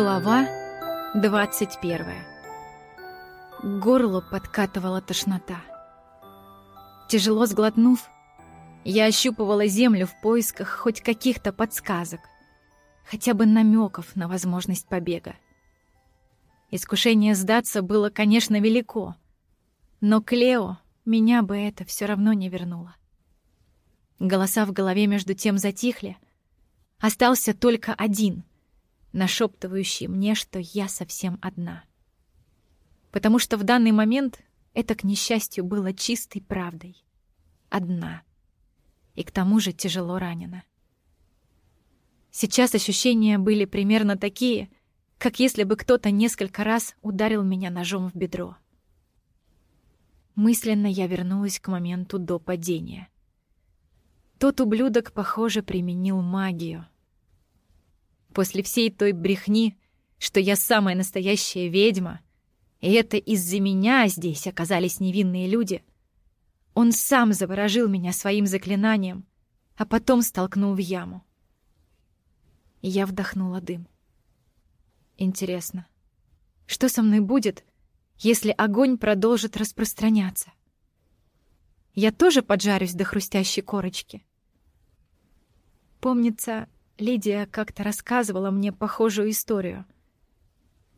Глава 21 К горлу подкатывала тошнота. Тяжело сглотнув, я ощупывала землю в поисках хоть каких-то подсказок, хотя бы намеков на возможность побега. Искушение сдаться было, конечно, велико, но Клео меня бы это все равно не вернуло. Голоса в голове между тем затихли. Остался только один, нашептывающий мне, что я совсем одна. Потому что в данный момент это, к несчастью, было чистой правдой. Одна. И к тому же тяжело ранена. Сейчас ощущения были примерно такие, как если бы кто-то несколько раз ударил меня ножом в бедро. Мысленно я вернулась к моменту до падения. Тот ублюдок, похоже, применил магию — После всей той брехни, что я самая настоящая ведьма, и это из-за меня здесь оказались невинные люди, он сам заворожил меня своим заклинанием, а потом столкнул в яму. я вдохнула дым. Интересно, что со мной будет, если огонь продолжит распространяться? Я тоже поджарюсь до хрустящей корочки. Помнится, Лидия как-то рассказывала мне похожую историю.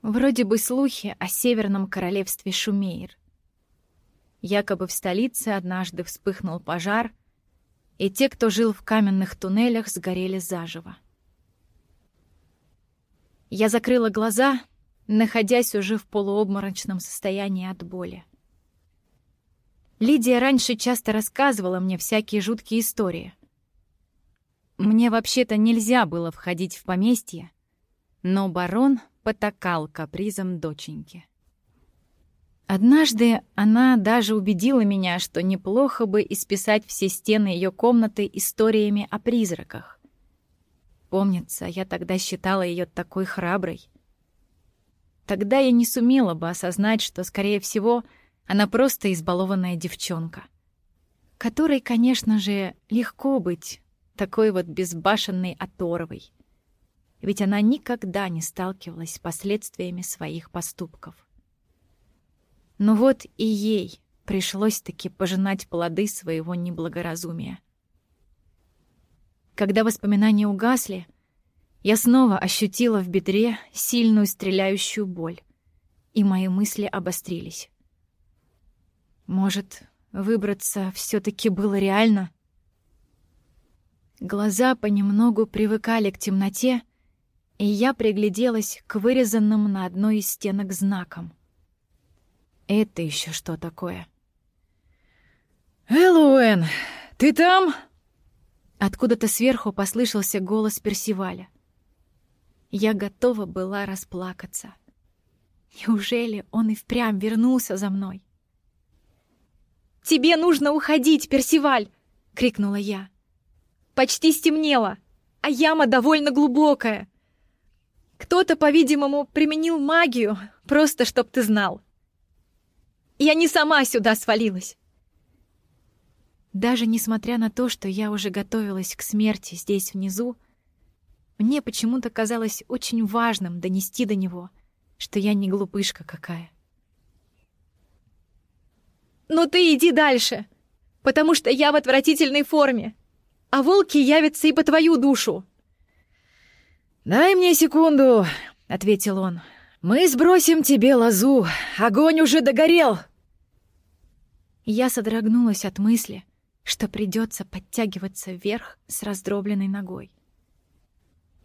Вроде бы слухи о Северном королевстве Шумейр. Якобы в столице однажды вспыхнул пожар, и те, кто жил в каменных туннелях, сгорели заживо. Я закрыла глаза, находясь уже в полуобморочном состоянии от боли. Лидия раньше часто рассказывала мне всякие жуткие истории — мне вообще-то нельзя было входить в поместье, но барон потакал капризом доченьки. Однажды она даже убедила меня, что неплохо бы исписать все стены ее комнаты историями о призраках. Помнится, я тогда считала ее такой храброй. Тогда я не сумела бы осознать, что, скорее всего, она просто избалованная девчонка, которой, конечно же, легко быть такой вот безбашенной оторвой. Ведь она никогда не сталкивалась с последствиями своих поступков. Но вот и ей пришлось таки пожинать плоды своего неблагоразумия. Когда воспоминания угасли, я снова ощутила в бедре сильную стреляющую боль, и мои мысли обострились. Может, выбраться все таки было реально — Глаза понемногу привыкали к темноте, и я пригляделась к вырезанным на одной из стенок знакам. Это еще что такое? «Эллоуэн, ты там?» Откуда-то сверху послышался голос Персиваля. Я готова была расплакаться. Неужели он и впрямь вернулся за мной? «Тебе нужно уходить, Персиваль!» — крикнула я. Почти стемнело, а яма довольно глубокая. Кто-то, по-видимому, применил магию, просто чтоб ты знал. Я не сама сюда свалилась. Даже несмотря на то, что я уже готовилась к смерти здесь внизу, мне почему-то казалось очень важным донести до него, что я не глупышка какая. «Ну ты иди дальше, потому что я в отвратительной форме а волки явятся и по твою душу!» «Дай мне секунду», — ответил он. «Мы сбросим тебе лозу. Огонь уже догорел!» Я содрогнулась от мысли, что придется подтягиваться вверх с раздробленной ногой.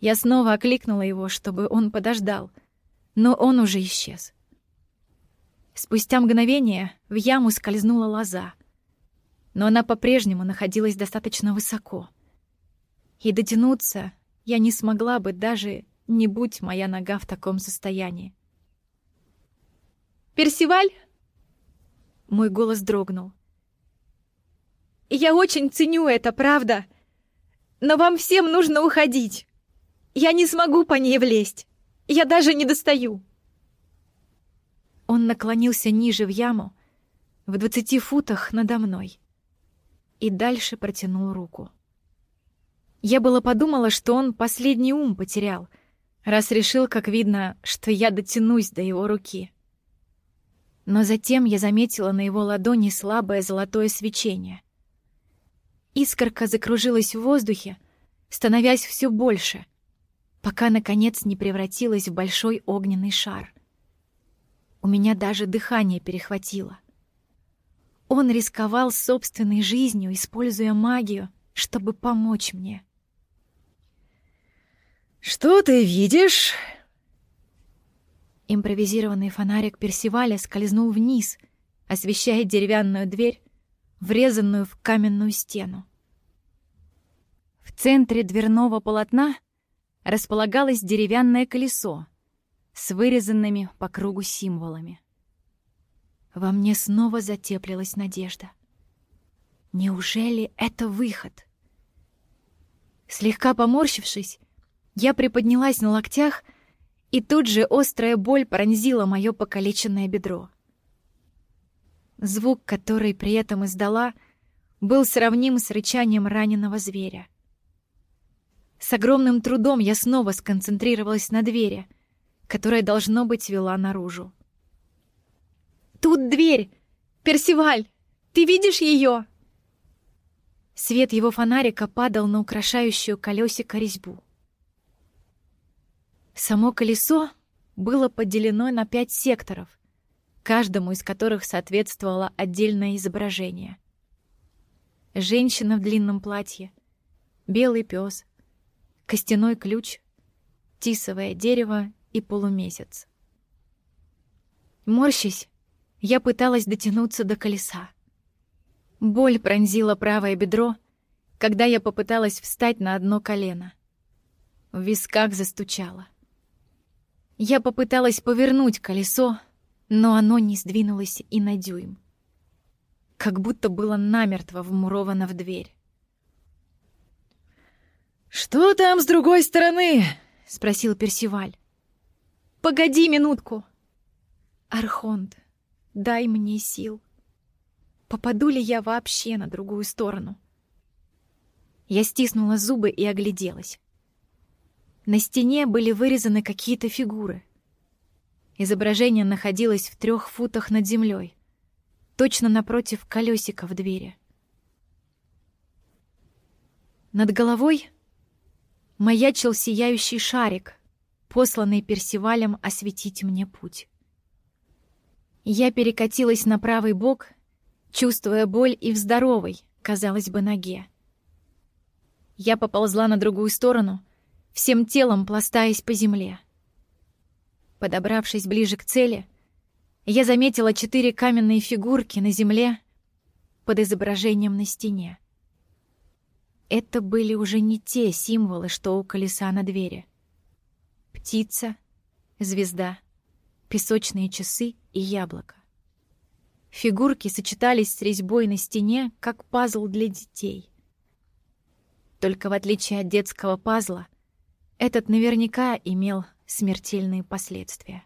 Я снова окликнула его, чтобы он подождал, но он уже исчез. Спустя мгновение в яму скользнула лоза — но она по-прежнему находилась достаточно высоко. И дотянуться я не смогла бы даже не будь моя нога в таком состоянии. «Персиваль?» Мой голос дрогнул. «Я очень ценю это, правда. Но вам всем нужно уходить. Я не смогу по ней влезть. Я даже не достаю». Он наклонился ниже в яму, в двадцати футах надо мной и дальше протянул руку. Я было подумала, что он последний ум потерял, раз решил, как видно, что я дотянусь до его руки. Но затем я заметила на его ладони слабое золотое свечение. Искорка закружилась в воздухе, становясь все больше, пока, наконец, не превратилась в большой огненный шар. У меня даже дыхание перехватило. Он рисковал собственной жизнью, используя магию, чтобы помочь мне. «Что ты видишь?» Импровизированный фонарик Персиваля скользнул вниз, освещая деревянную дверь, врезанную в каменную стену. В центре дверного полотна располагалось деревянное колесо с вырезанными по кругу символами. Во мне снова затеплилась надежда. Неужели это выход? Слегка поморщившись, я приподнялась на локтях, и тут же острая боль пронзила мое покалеченное бедро. Звук, который при этом издала, был сравним с рычанием раненого зверя. С огромным трудом я снова сконцентрировалась на двери, которая, должно быть, вела наружу. «Тут дверь! Персиваль! Ты видишь ее?» Свет его фонарика падал на украшающую колесико резьбу. Само колесо было поделено на пять секторов, каждому из которых соответствовало отдельное изображение. Женщина в длинном платье, белый пес, костяной ключ, тисовое дерево и полумесяц. Морщись, я пыталась дотянуться до колеса. Боль пронзила правое бедро, когда я попыталась встать на одно колено. В висках застучало. Я попыталась повернуть колесо, но оно не сдвинулось и на дюйм. Как будто было намертво вмуровано в дверь. «Что там с другой стороны?» — спросил Персиваль. «Погоди минутку!» «Архонт, дай мне сил. Попаду ли я вообще на другую сторону?» Я стиснула зубы и огляделась. На стене были вырезаны какие-то фигуры. Изображение находилось в трех футах над землей, точно напротив колесика в двери. Над головой маячил сияющий шарик, посланный Персивалем осветить мне путь. Я перекатилась на правый бок, чувствуя боль и в здоровой, казалось бы, ноге. Я поползла на другую сторону — всем телом пластаясь по земле. Подобравшись ближе к цели, я заметила четыре каменные фигурки на земле под изображением на стене. Это были уже не те символы, что у колеса на двери. Птица, звезда, песочные часы и яблоко. Фигурки сочетались с резьбой на стене, как пазл для детей. Только в отличие от детского пазла, этот наверняка имел смертельные последствия.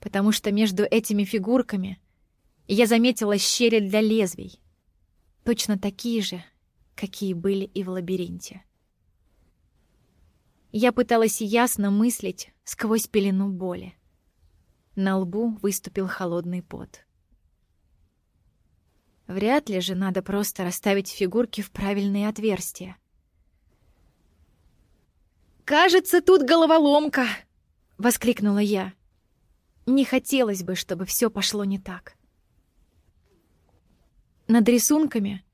Потому что между этими фигурками я заметила щели для лезвий, точно такие же, какие были и в лабиринте. Я пыталась ясно мыслить сквозь пелену боли. На лбу выступил холодный пот. Вряд ли же надо просто расставить фигурки в правильные отверстия. «Кажется, тут головоломка!» — воскликнула я. Не хотелось бы, чтобы все пошло не так. Над рисунками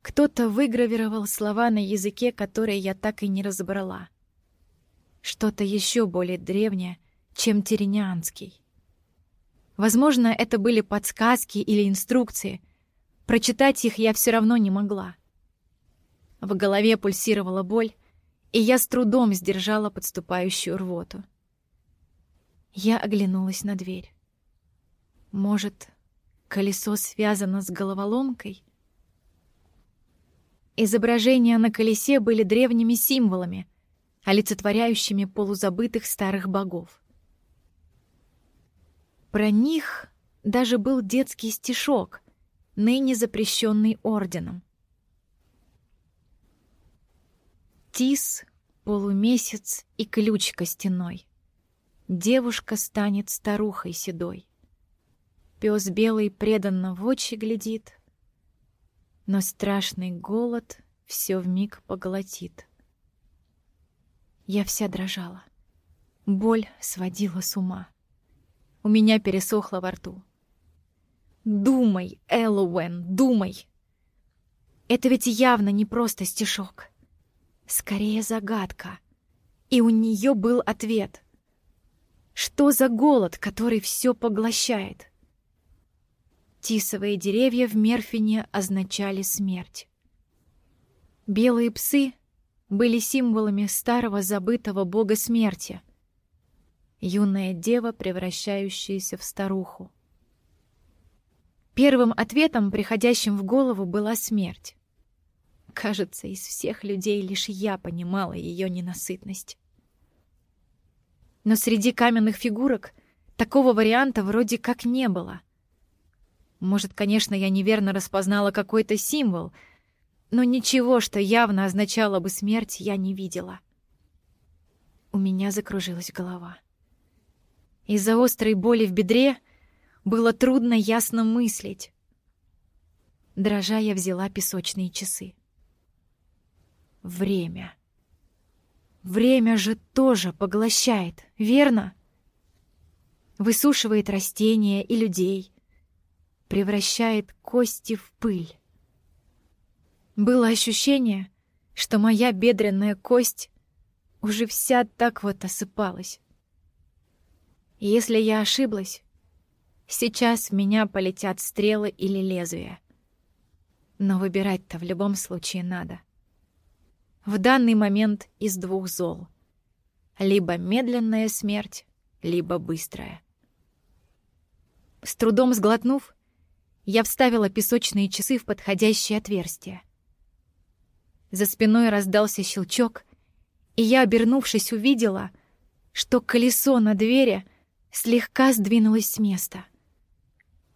кто-то выгравировал слова на языке, которые я так и не разобрала. Что-то еще более древнее, чем теренианский. Возможно, это были подсказки или инструкции. Прочитать их я все равно не могла. В голове пульсировала боль, и я с трудом сдержала подступающую рвоту. Я оглянулась на дверь. Может, колесо связано с головоломкой? Изображения на колесе были древними символами, олицетворяющими полузабытых старых богов. Про них даже был детский стишок, ныне запрещенный орденом. Тис, полумесяц и ключ костяной. Девушка станет старухой седой. Пес белый преданно в очи глядит, Но страшный голод все вмиг поглотит. Я вся дрожала. Боль сводила с ума. У меня пересохло во рту. Думай, Эллоуэн, думай. Это ведь явно не просто стишок. Скорее загадка. И у нее был ответ. Что за голод, который все поглощает? Тисовые деревья в Мерфине означали смерть. Белые псы были символами старого забытого бога смерти. Юная дева, превращающаяся в старуху. Первым ответом, приходящим в голову, была смерть. Кажется, из всех людей лишь я понимала ее ненасытность. Но среди каменных фигурок такого варианта вроде как не было. Может, конечно, я неверно распознала какой-то символ, но ничего, что явно означало бы смерть, я не видела. У меня закружилась голова. Из-за острой боли в бедре было трудно ясно мыслить. Дрожа, я взяла песочные часы. Время. Время же тоже поглощает, верно? Высушивает растения и людей, превращает кости в пыль. Было ощущение, что моя бедренная кость уже вся так вот осыпалась. Если я ошиблась, сейчас в меня полетят стрелы или лезвия. Но выбирать-то в любом случае надо. В данный момент из двух зол. Либо медленная смерть, либо быстрая. С трудом сглотнув, я вставила песочные часы в подходящее отверстие. За спиной раздался щелчок, и я, обернувшись, увидела, что колесо на двери слегка сдвинулось с места.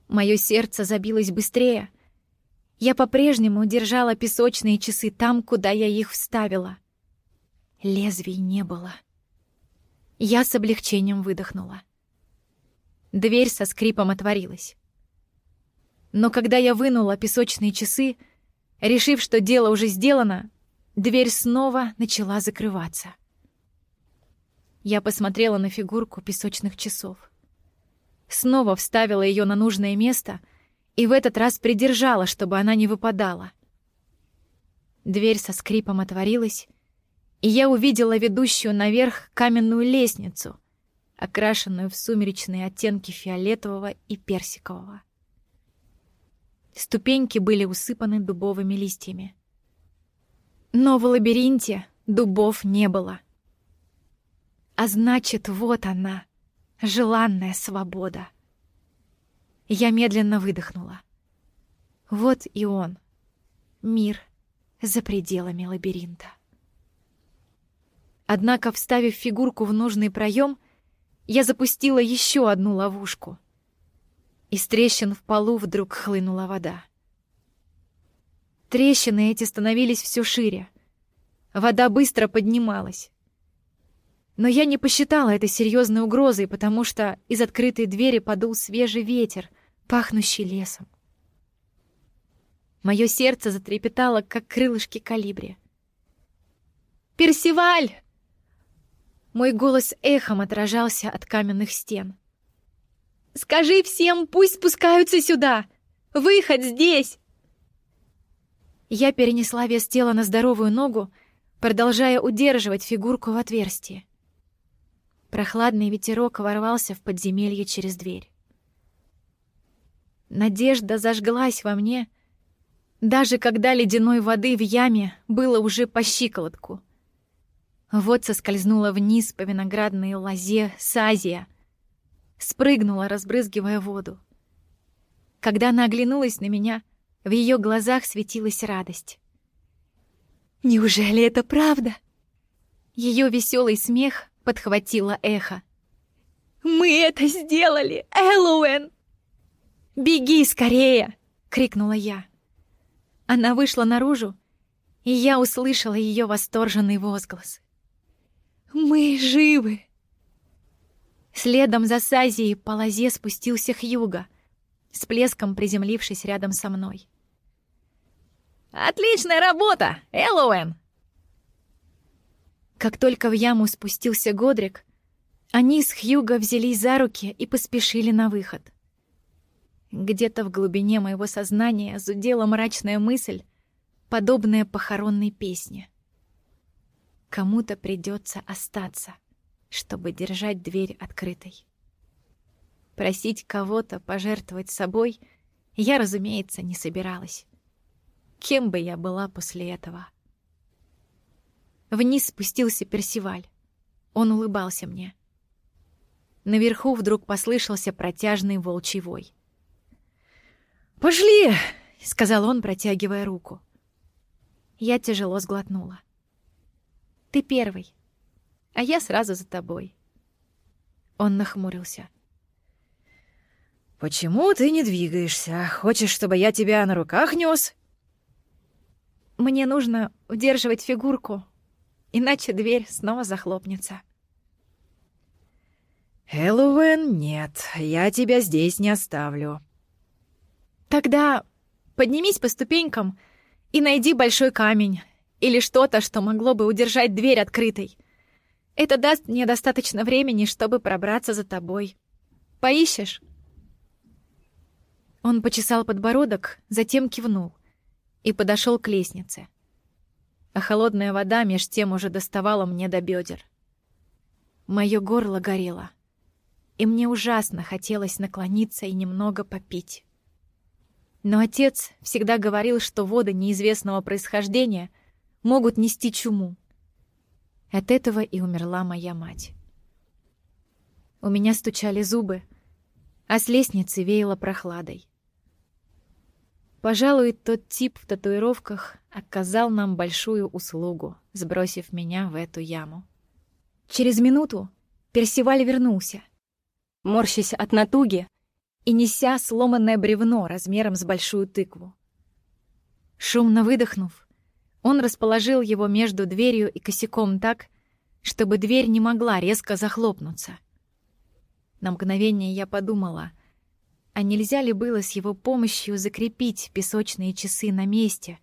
Мое сердце забилось быстрее. Я по-прежнему держала песочные часы там, куда я их вставила. Лезвий не было. Я с облегчением выдохнула. Дверь со скрипом отворилась. Но когда я вынула песочные часы, решив, что дело уже сделано, дверь снова начала закрываться. Я посмотрела на фигурку песочных часов. Снова вставила ее на нужное место и в этот раз придержала, чтобы она не выпадала. Дверь со скрипом отворилась, и я увидела ведущую наверх каменную лестницу, окрашенную в сумеречные оттенки фиолетового и персикового. Ступеньки были усыпаны дубовыми листьями. Но в лабиринте дубов не было. А значит, вот она, желанная свобода. Я медленно выдохнула. Вот и он, мир за пределами лабиринта. Однако, вставив фигурку в нужный проем, я запустила еще одну ловушку. Из трещин в полу вдруг хлынула вода. Трещины эти становились все шире. Вода быстро поднималась. Но я не посчитала это серьезной угрозой, потому что из открытой двери подул свежий ветер, пахнущий лесом. Мое сердце затрепетало, как крылышки калибри. «Персиваль!» Мой голос эхом отражался от каменных стен. «Скажи всем, пусть спускаются сюда! Выход здесь!» Я перенесла вес тела на здоровую ногу, продолжая удерживать фигурку в отверстии. Прохладный ветерок ворвался в подземелье через дверь. Надежда зажглась во мне, даже когда ледяной воды в яме было уже по щиколотку. Вот соскользнула вниз по виноградной лозе Сазия, спрыгнула, разбрызгивая воду. Когда она оглянулась на меня, в ее глазах светилась радость. «Неужели это правда?» Ее веселый смех подхватило эхо. «Мы это сделали, Эллоуэн!» «Беги скорее!» — крикнула я. Она вышла наружу, и я услышала ее восторженный возглас. Мы живы!» Следом за Сазией по лозе спустился Хьюга, с плеском приземлившись рядом со мной. «Отличная работа, Эллоуэн!» Как только в яму спустился Годрик, они с Хьюго взялись за руки и поспешили на выход. Где-то в глубине моего сознания зудела мрачная мысль, подобная похоронной песне. Кому-то придется остаться чтобы держать дверь открытой. Просить кого-то пожертвовать собой я, разумеется, не собиралась. Кем бы я была после этого? Вниз спустился Персиваль. Он улыбался мне. Наверху вдруг послышался протяжный волчий вой. «Пошли!» — сказал он, протягивая руку. Я тяжело сглотнула. «Ты первый», а я сразу за тобой». Он нахмурился. «Почему ты не двигаешься? Хочешь, чтобы я тебя на руках нёс?» «Мне нужно удерживать фигурку, иначе дверь снова захлопнется». «Эллоуэн, нет, я тебя здесь не оставлю». «Тогда поднимись по ступенькам и найди большой камень или что-то, что могло бы удержать дверь открытой. Это даст мне достаточно времени, чтобы пробраться за тобой. Поищешь?» Он почесал подбородок, затем кивнул и подошел к лестнице. А холодная вода меж тем уже доставала мне до бедер. Мое горло горело, и мне ужасно хотелось наклониться и немного попить. Но отец всегда говорил, что воды неизвестного происхождения могут нести чуму. От этого и умерла моя мать. У меня стучали зубы, а с лестницы веяло прохладой. Пожалуй, тот тип в татуировках оказал нам большую услугу, сбросив меня в эту яму. Через минуту Персиваль вернулся, морщась от натуги и неся сломанное бревно размером с большую тыкву. Шумно выдохнув, он расположил его между дверью и косяком так, чтобы дверь не могла резко захлопнуться. На мгновение я подумала, а нельзя ли было с его помощью закрепить песочные часы на месте,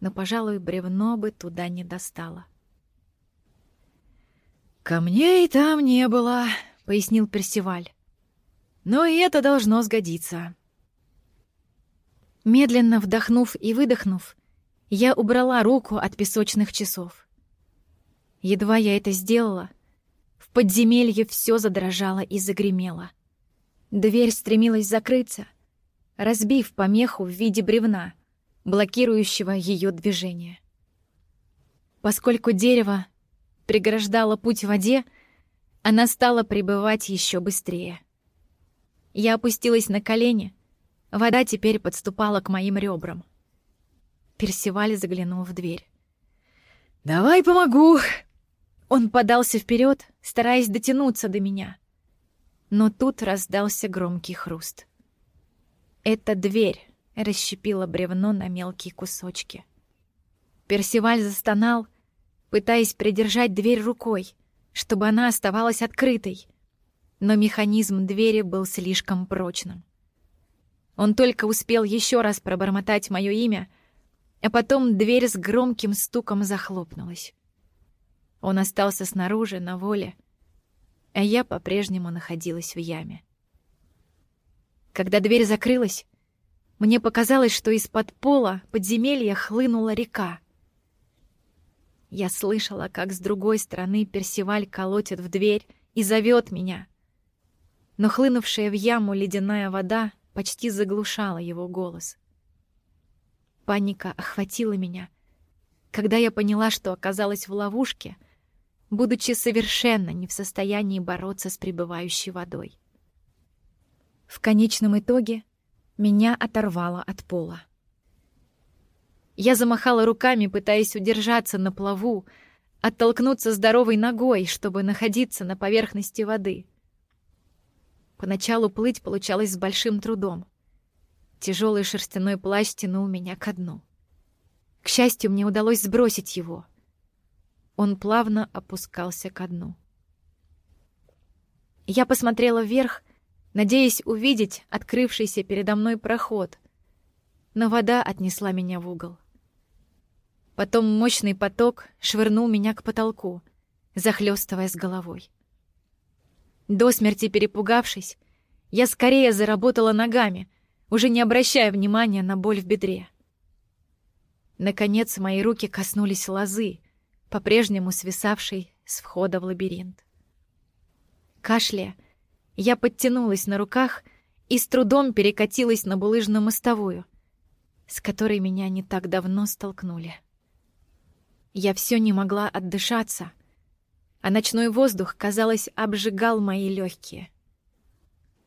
но, пожалуй, бревно бы туда не достало. «Камней там не было», — пояснил Персиваль. «Но и это должно сгодиться». Медленно вдохнув и выдохнув, я убрала руку от песочных часов. Едва я это сделала, в подземелье все задрожало и загремело. Дверь стремилась закрыться, разбив помеху в виде бревна, блокирующего ее движение. Поскольку дерево преграждало путь в воде, она стала прибывать еще быстрее. Я опустилась на колени, вода теперь подступала к моим ребрам. Персиваль заглянул в дверь. «Давай помогу!» Он подался вперед, стараясь дотянуться до меня. Но тут раздался громкий хруст. Эта дверь расщепила бревно на мелкие кусочки. Персиваль застонал, пытаясь придержать дверь рукой, чтобы она оставалась открытой. Но механизм двери был слишком прочным. Он только успел еще раз пробормотать мое имя — а потом дверь с громким стуком захлопнулась. Он остался снаружи, на воле, а я по-прежнему находилась в яме. Когда дверь закрылась, мне показалось, что из-под пола подземелья хлынула река. Я слышала, как с другой стороны Персиваль колотит в дверь и зовет меня. Но хлынувшая в яму ледяная вода почти заглушала его голос. Паника охватила меня, когда я поняла, что оказалась в ловушке, будучи совершенно не в состоянии бороться с прибывающей водой. В конечном итоге меня оторвало от пола. Я замахала руками, пытаясь удержаться на плаву, оттолкнуться здоровой ногой, чтобы находиться на поверхности воды. Поначалу плыть получалось с большим трудом. Тяжелый шерстяной плащ тянул меня ко дну. К счастью, мне удалось сбросить его. Он плавно опускался ко дну. Я посмотрела вверх, надеясь увидеть открывшийся передо мной проход, но вода отнесла меня в угол. Потом мощный поток швырнул меня к потолку, захлестывая с головой. До смерти перепугавшись, я скорее заработала ногами, уже не обращая внимания на боль в бедре. Наконец мои руки коснулись лозы, по-прежнему свисавшей с входа в лабиринт. Кашляя, я подтянулась на руках и с трудом перекатилась на булыжную мостовую, с которой меня не так давно столкнули. Я все не могла отдышаться, а ночной воздух, казалось, обжигал мои легкие.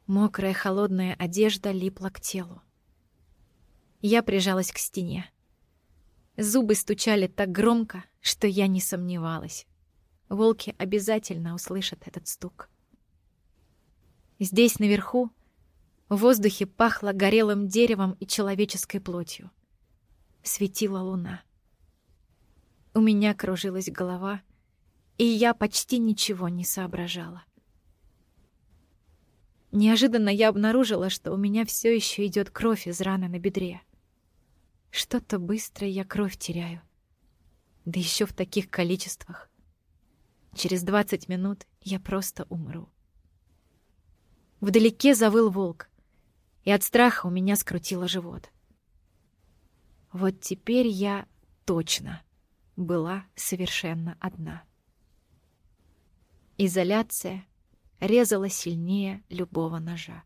Мокрая холодная одежда липла к телу. Я прижалась к стене. Зубы стучали так громко, что я не сомневалась. Волки обязательно услышат этот стук. Здесь, наверху, в воздухе пахло горелым деревом и человеческой плотью. Светила луна. У меня кружилась голова, и я почти ничего не соображала. Неожиданно я обнаружила, что у меня все еще идет кровь из раны на бедре. Что-то быстро я кровь теряю. Да еще в таких количествах. Через двадцать минут я просто умру. Вдалеке завыл волк, и от страха у меня скрутило живот. Вот теперь я точно была совершенно одна. Изоляция резала сильнее любого ножа.